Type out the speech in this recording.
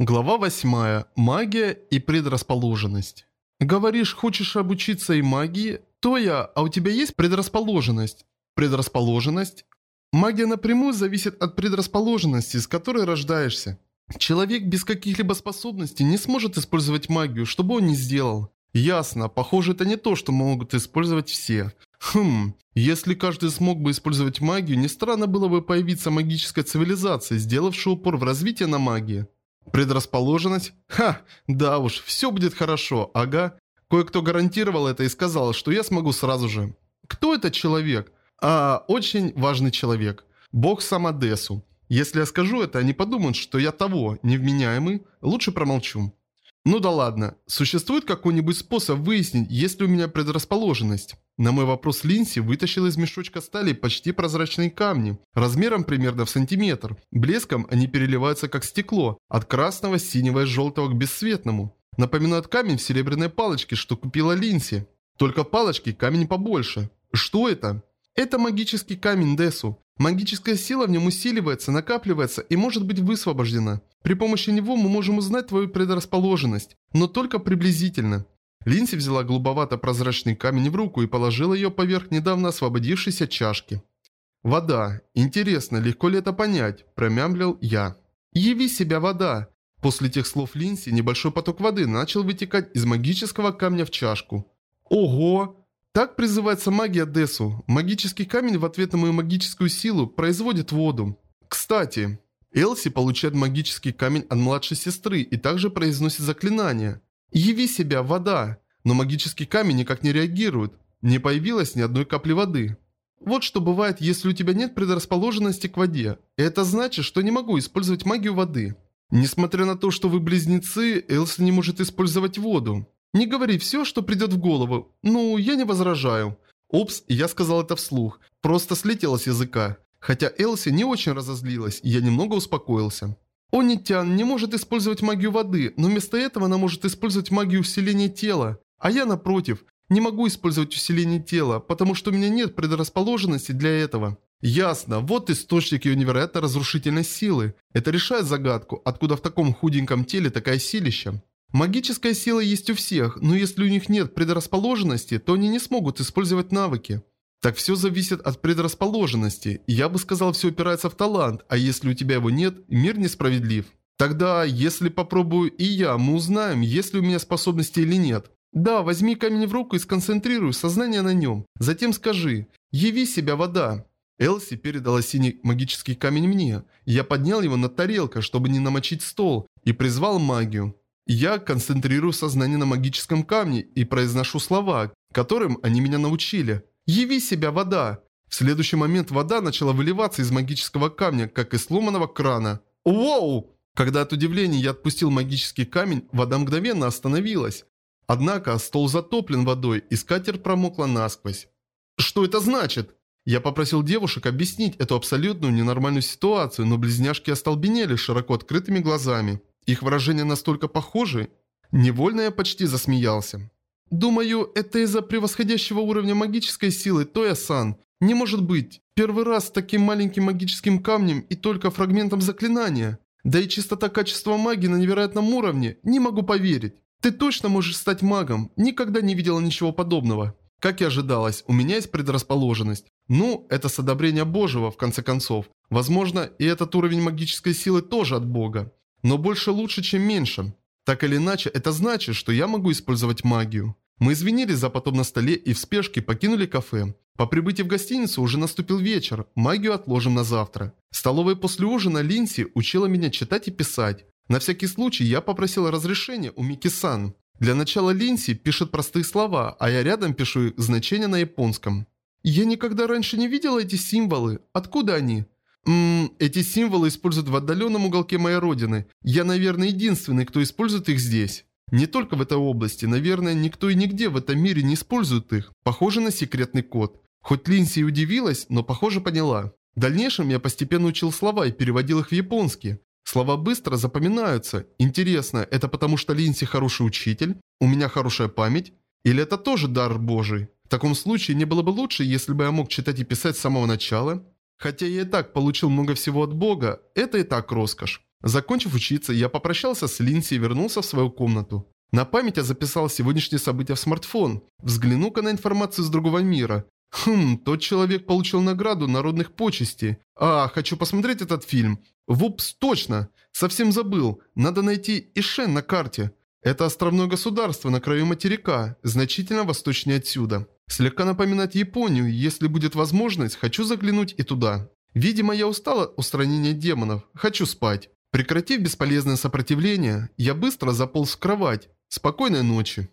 Глава 8. Магия и предрасположенность. Говоришь, хочешь обучиться и магии? То я, а у тебя есть предрасположенность? Предрасположенность? Магия напрямую зависит от предрасположенности, с которой рождаешься. Человек без каких-либо способностей не сможет использовать магию, что бы он ни сделал. Ясно, похоже это не то, что могут использовать все. Хм, если каждый смог бы использовать магию, не странно было бы появиться магическая цивилизация, сделавшая упор в развитие на магии. Предрасположенность? Ха, да уж, все будет хорошо, ага. Кое-кто гарантировал это и сказал, что я смогу сразу же. Кто этот человек? А, очень важный человек. Бог сам Одессу. Если я скажу это, они подумают, что я того, невменяемый. Лучше промолчу. Ну да ладно. Существует какой-нибудь способ выяснить, есть ли у меня предрасположенность? На мой вопрос Линси вытащил из мешочка стали почти прозрачные камни, размером примерно в сантиметр. Блеском они переливаются как стекло, от красного, синего и желтого к бесцветному. Напоминают камень в серебряной палочке, что купила Линси. Только палочки камень побольше. Что это? Это магический камень Десу. Магическая сила в нем усиливается, накапливается и может быть высвобождена. При помощи него мы можем узнать твою предрасположенность, но только приблизительно. Линси взяла голубовато-прозрачный камень в руку и положила ее поверх недавно освободившейся чашки. «Вода. Интересно, легко ли это понять?» – промямлил я. «Яви себя, вода!» После тех слов Линси небольшой поток воды начал вытекать из магического камня в чашку. «Ого!» Так призывается магия Десу. Магический камень в ответ на мою магическую силу производит воду. Кстати, Элси получает магический камень от младшей сестры и также произносит заклинание. «Яви себя, вода!» Но магический камень никак не реагирует. Не появилось ни одной капли воды. Вот что бывает, если у тебя нет предрасположенности к воде. Это значит, что не могу использовать магию воды. Несмотря на то, что вы близнецы, Элси не может использовать воду. Не говори все, что придет в голову. Ну, я не возражаю. Опс, я сказал это вслух. Просто слетело с языка. Хотя Элси не очень разозлилась, я немного успокоился. Онитян не может использовать магию воды, но вместо этого она может использовать магию усиления тела. А я, напротив, не могу использовать усиление тела, потому что у меня нет предрасположенности для этого. Ясно, вот источник ее невероятно разрушительной силы. Это решает загадку, откуда в таком худеньком теле такая силища. Магическая сила есть у всех, но если у них нет предрасположенности, то они не смогут использовать навыки. Так все зависит от предрасположенности. Я бы сказал, все опирается в талант, а если у тебя его нет, мир несправедлив. Тогда, если попробую и я, мы узнаем, есть ли у меня способности или нет. Да, возьми камень в руку и сконцентрируй сознание на нем. Затем скажи «Яви себя, вода». Элси передала синий магический камень мне. Я поднял его над тарелкой, чтобы не намочить стол, и призвал магию. Я концентрирую сознание на магическом камне и произношу слова, которым они меня научили. «Яви себя, вода!» В следующий момент вода начала выливаться из магического камня, как из сломанного крана. «Воу!» Когда от удивления я отпустил магический камень, вода мгновенно остановилась. Однако стол затоплен водой, и скатерть промокла насквозь. «Что это значит?» Я попросил девушек объяснить эту абсолютную ненормальную ситуацию, но близняшки остолбенели широко открытыми глазами. Их выражения настолько похожи. Невольно я почти засмеялся. Думаю, это из-за превосходящего уровня магической силы Тоя-сан. Не может быть. Первый раз с таким маленьким магическим камнем и только фрагментом заклинания. Да и чистота качества магии на невероятном уровне. Не могу поверить. Ты точно можешь стать магом. Никогда не видела ничего подобного. Как и ожидалось, у меня есть предрасположенность. Ну, это с одобрения Божьего, в конце концов. Возможно, и этот уровень магической силы тоже от Бога. Но больше лучше, чем меньше. Так или иначе, это значит, что я могу использовать магию. Мы извинились за потом на столе и в спешке покинули кафе. По прибытии в гостиницу уже наступил вечер, магию отложим на завтра. В столовой после ужина Линси учила меня читать и писать. На всякий случай я попросила разрешения у Мики-сан. Для начала Линси пишет простые слова, а я рядом пишу их значения на японском. Я никогда раньше не видела эти символы. Откуда они? Ммм, эти символы используют в отдаленном уголке моей родины. Я, наверное, единственный, кто использует их здесь. Не только в этой области, наверное, никто и нигде в этом мире не использует их. Похоже на секретный код. Хоть Линси и удивилась, но похоже поняла. В дальнейшем я постепенно учил слова и переводил их в японский. Слова быстро запоминаются. Интересно, это потому что Линси хороший учитель? У меня хорошая память? Или это тоже дар божий? В таком случае не было бы лучше, если бы я мог читать и писать с самого начала? Хотя я и так получил много всего от Бога, это и так роскошь. Закончив учиться, я попрощался с Линси и вернулся в свою комнату. На память я записал сегодняшние события в смартфон. Взгляну-ка на информацию с другого мира. Хм, тот человек получил награду народных почестей. А, хочу посмотреть этот фильм. Вупс, точно. Совсем забыл. Надо найти Ишен на карте. Это островное государство на краю материка, значительно восточнее отсюда. Слегка напоминает Японию, если будет возможность, хочу заглянуть и туда. Видимо, я устал от устранения демонов, хочу спать. Прекратив бесполезное сопротивление, я быстро заполз в кровать. Спокойной ночи.